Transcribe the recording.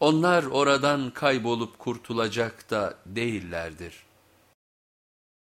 onlar oradan kaybolup kurtulacak da değillerdir.